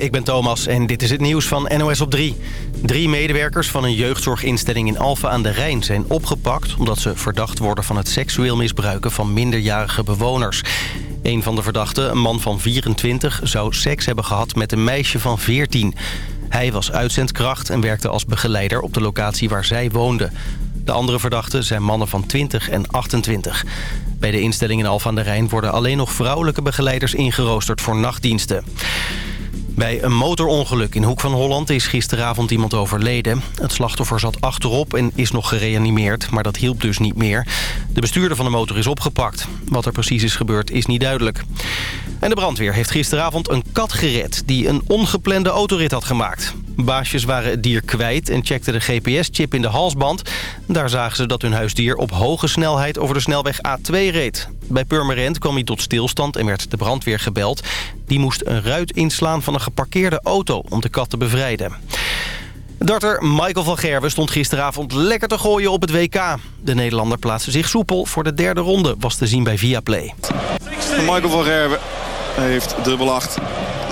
ik ben Thomas en dit is het nieuws van NOS op 3. Drie medewerkers van een jeugdzorginstelling in Alphen aan de Rijn zijn opgepakt... omdat ze verdacht worden van het seksueel misbruiken van minderjarige bewoners. Een van de verdachten, een man van 24, zou seks hebben gehad met een meisje van 14. Hij was uitzendkracht en werkte als begeleider op de locatie waar zij woonde. De andere verdachten zijn mannen van 20 en 28. Bij de instelling in Alphen aan de Rijn worden alleen nog vrouwelijke begeleiders ingeroosterd voor nachtdiensten. Bij een motorongeluk in Hoek van Holland is gisteravond iemand overleden. Het slachtoffer zat achterop en is nog gereanimeerd, maar dat hielp dus niet meer. De bestuurder van de motor is opgepakt. Wat er precies is gebeurd is niet duidelijk. En de brandweer heeft gisteravond een kat gered die een ongeplande autorit had gemaakt. Baasjes waren het dier kwijt en checkten de GPS-chip in de halsband. Daar zagen ze dat hun huisdier op hoge snelheid over de snelweg A2 reed. Bij Purmerend kwam hij tot stilstand en werd de brandweer gebeld. Die moest een ruit inslaan van een geparkeerde auto om de kat te bevrijden. Darter Michael van Gerwen stond gisteravond lekker te gooien op het WK. De Nederlander plaatste zich soepel voor de derde ronde, was te zien bij Viaplay. Michael van Gerwen heeft dubbel 8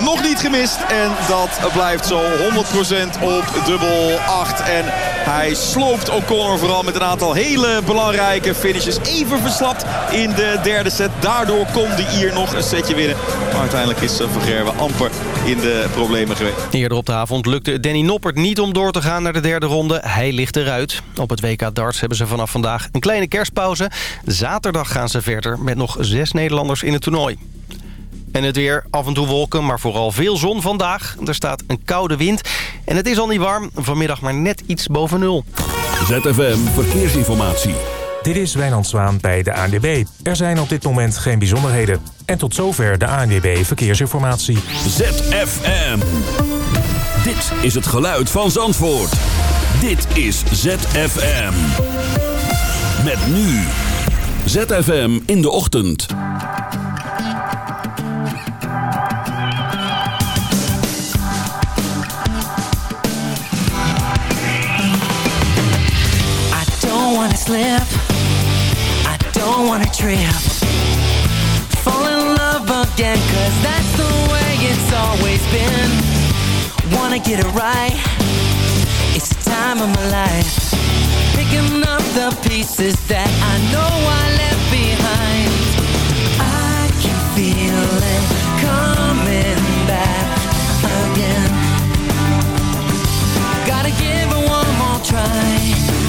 nog niet gemist. En dat blijft zo 100% op dubbel 8. En hij sloopt O'Connor vooral met een aantal hele belangrijke finishes. Even verslapt in de derde set. Daardoor kon hij hier nog een setje winnen. Maar uiteindelijk is Van Gerwen amper in de problemen geweest. Eerder op de avond lukte Danny Noppert niet om door te gaan naar de derde ronde. Hij ligt eruit. Op het WK darts hebben ze vanaf vandaag een kleine kerstpauze. Zaterdag gaan ze verder met nog zes Nederlanders in het toernooi. En het weer, af en toe wolken, maar vooral veel zon vandaag. Er staat een koude wind en het is al niet warm. Vanmiddag maar net iets boven nul. ZFM Verkeersinformatie. Dit is Wijnand Zwaan bij de ANWB. Er zijn op dit moment geen bijzonderheden. En tot zover de ANWB Verkeersinformatie. ZFM. Dit is het geluid van Zandvoort. Dit is ZFM. Met nu. ZFM in de ochtend. Slip. I don't wanna trip. Fall in love again Cause that's the way it's always been. Wanna get it right. It's the time of my life. Picking up the pieces that I know I left behind. I can feel it coming back again. Gotta give it one more try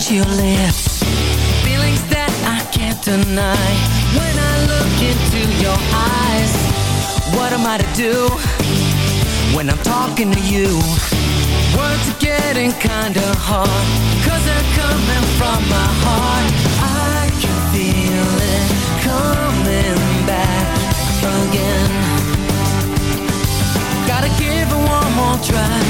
touch your lips. Feelings that I can't deny. When I look into your eyes What am I to do When I'm talking to you? Words are getting kinda hard Cause they're coming from my heart. I can feel it coming back again. Gotta give it one more try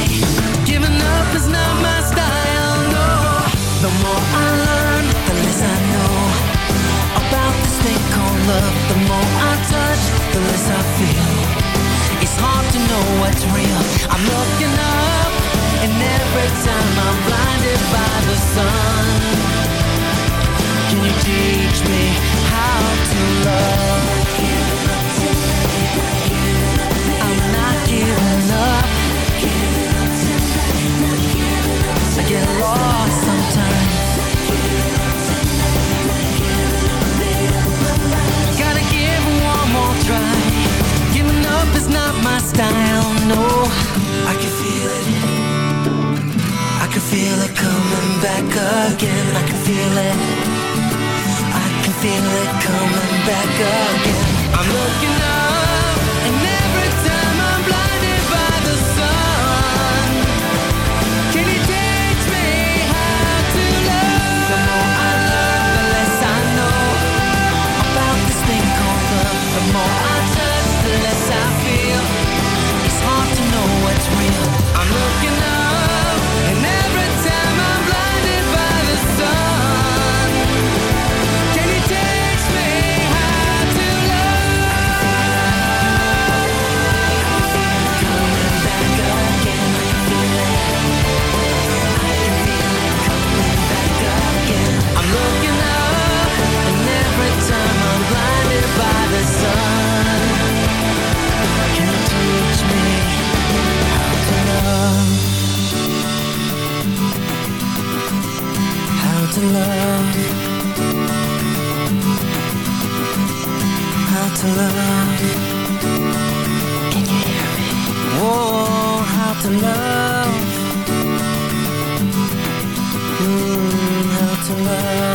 to love. Can you hear me? Oh, how to love. Mm, how to love.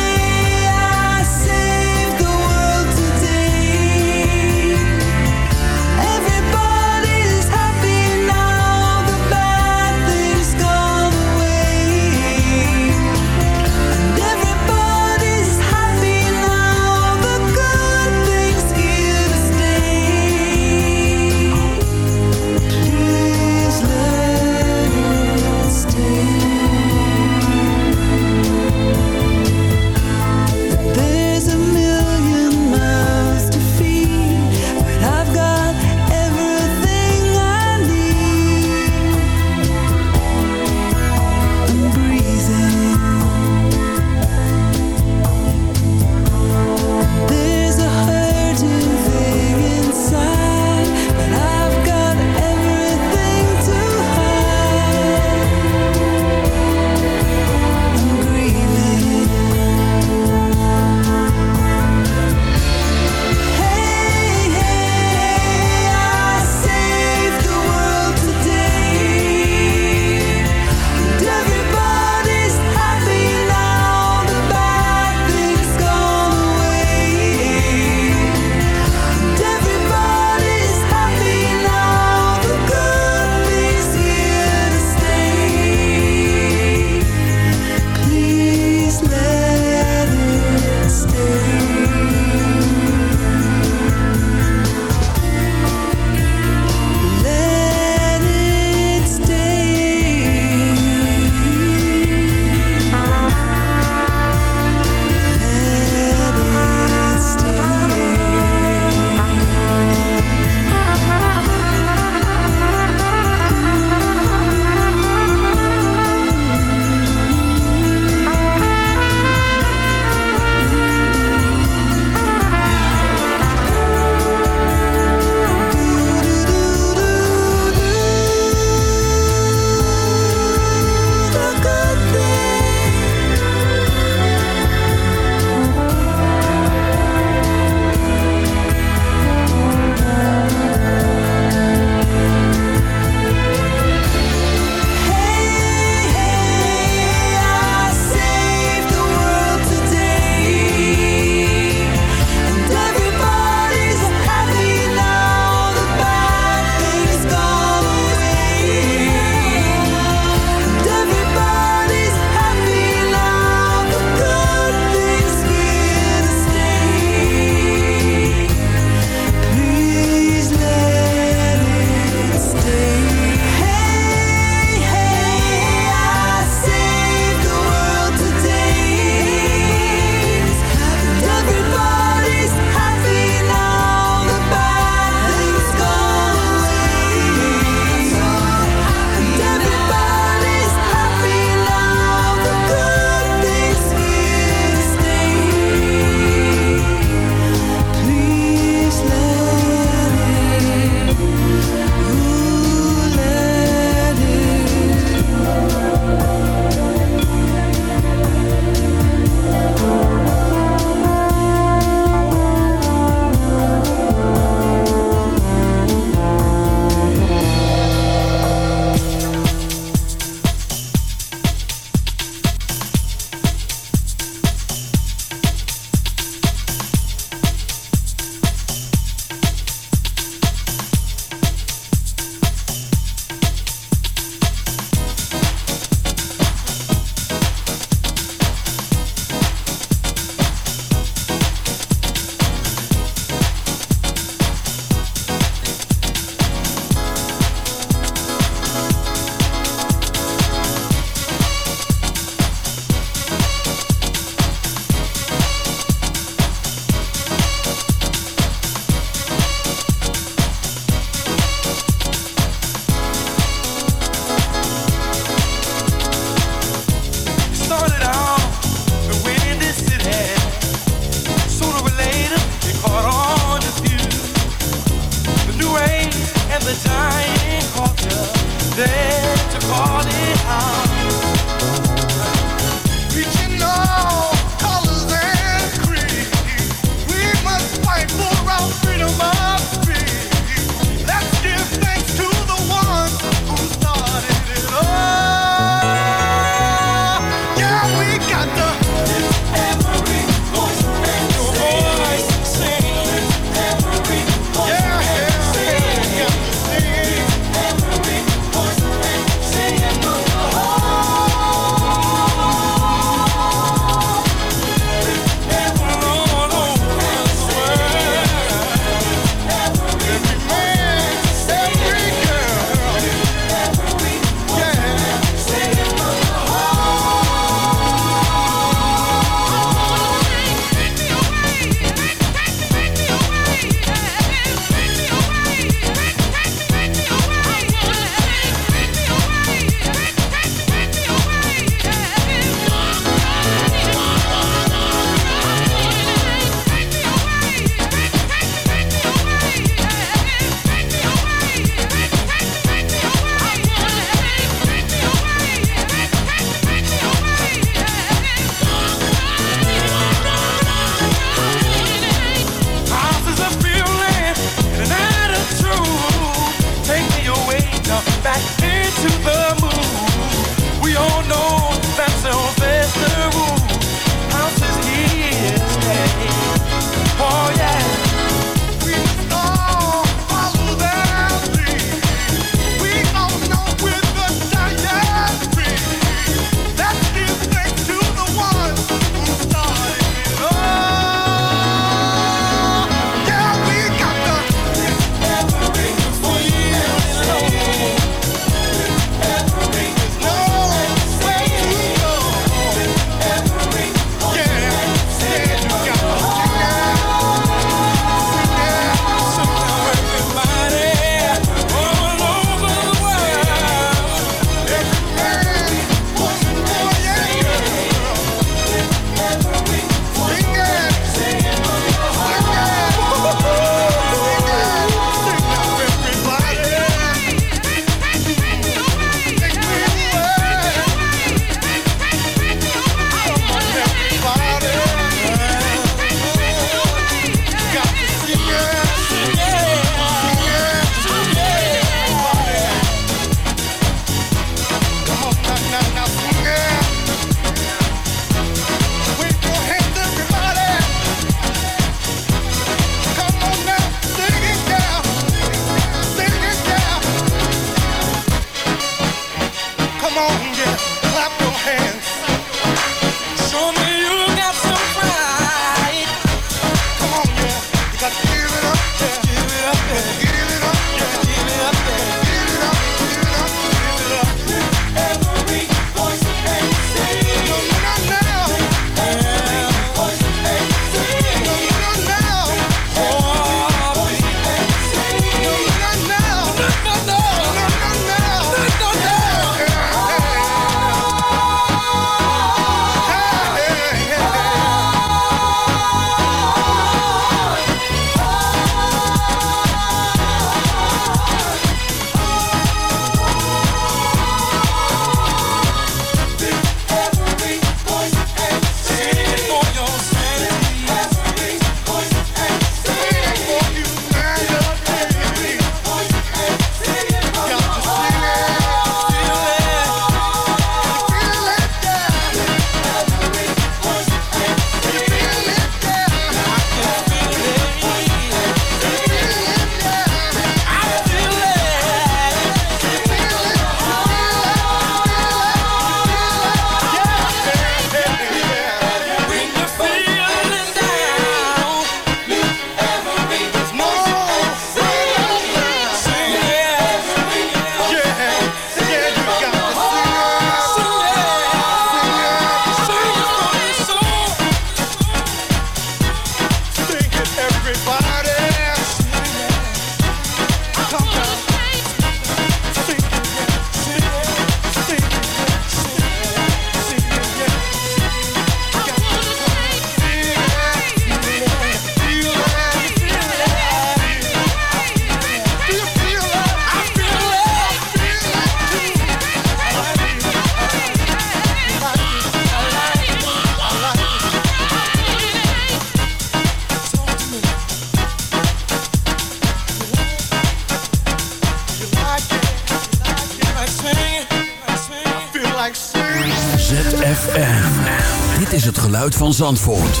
Het geluid van Zandvoort.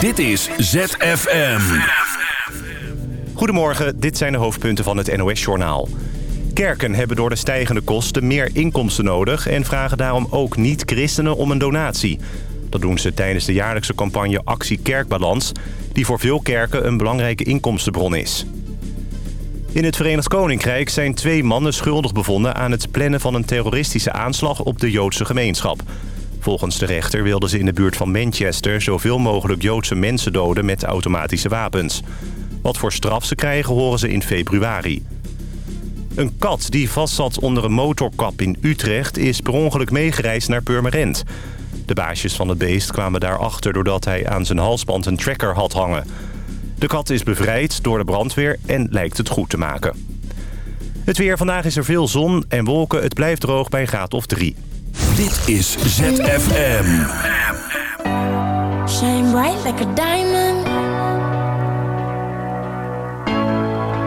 Dit is ZFM. Goedemorgen, dit zijn de hoofdpunten van het NOS-journaal. Kerken hebben door de stijgende kosten meer inkomsten nodig... en vragen daarom ook niet-christenen om een donatie. Dat doen ze tijdens de jaarlijkse campagne Actie Kerkbalans... die voor veel kerken een belangrijke inkomstenbron is. In het Verenigd Koninkrijk zijn twee mannen schuldig bevonden... aan het plannen van een terroristische aanslag op de Joodse gemeenschap. Volgens de rechter wilden ze in de buurt van Manchester... zoveel mogelijk Joodse mensen doden met automatische wapens. Wat voor straf ze krijgen horen ze in februari. Een kat die vastzat onder een motorkap in Utrecht... is per ongeluk meegereisd naar Purmerend. De baasjes van het beest kwamen daarachter doordat hij aan zijn halsband een tracker had hangen. De kat is bevrijd door de brandweer en lijkt het goed te maken. Het weer vandaag is er veel zon en wolken. Het blijft droog bij graad of drie. Dit is ZFM. Shine bright like a diamond.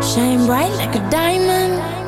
Shine bright like a diamond.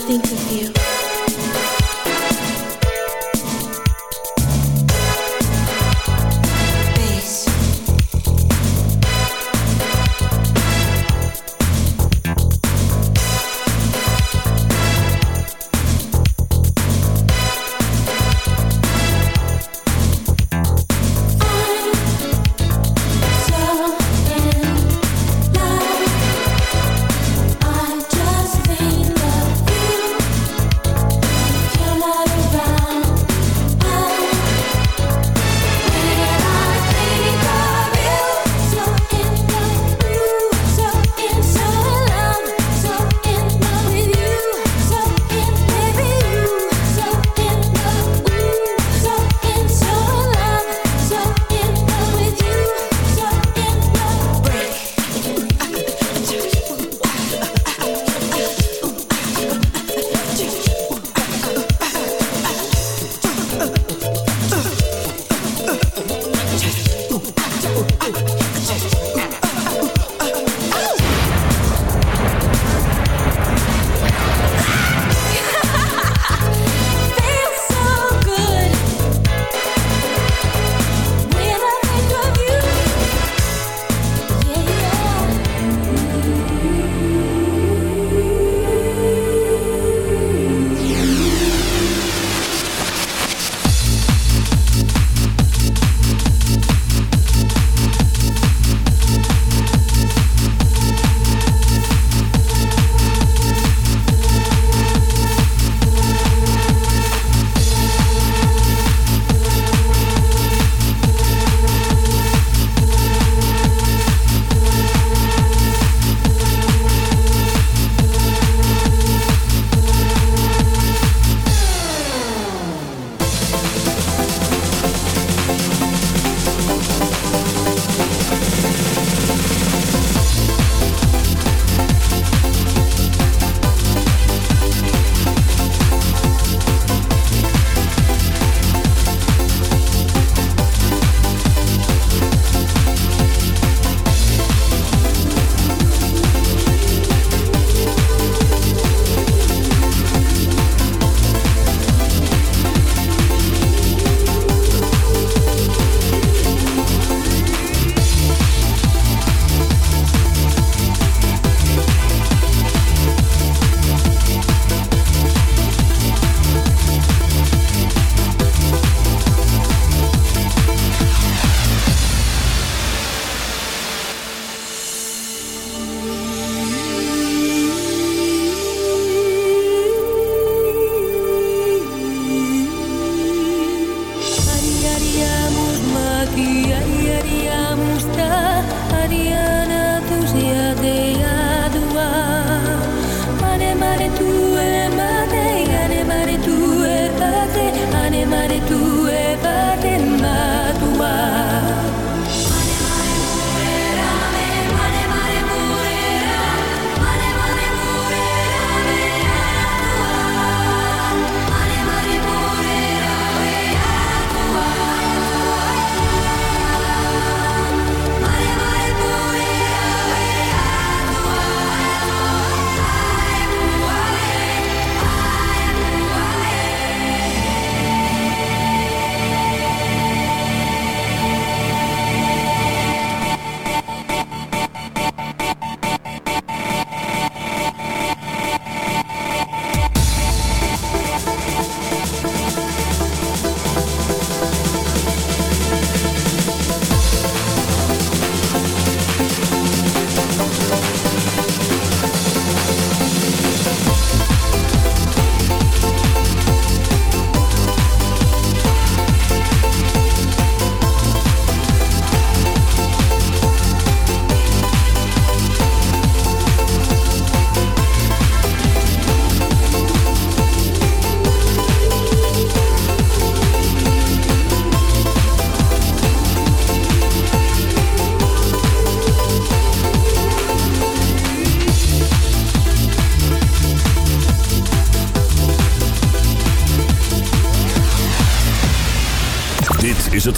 I think of you.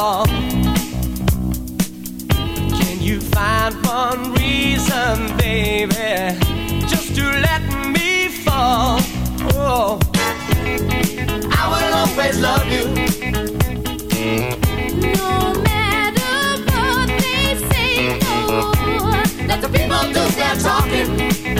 love. Can you find one reason, baby, just to let me fall? Oh, I will always love you. No matter what they say, no. Let the people do their talking.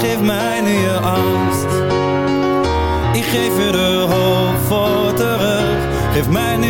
Geef mij nu je angst. Ik geef je de hoop voor terug. Geef mij nu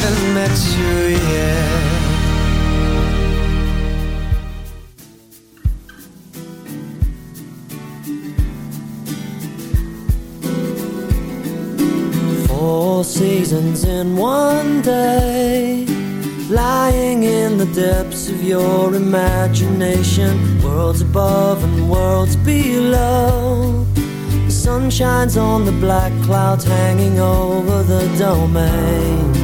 haven't met you yet. Four seasons in one day Lying in the depths of your imagination. Worlds above and worlds below. The sun shines on the black clouds hanging over the domain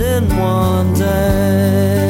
In one day.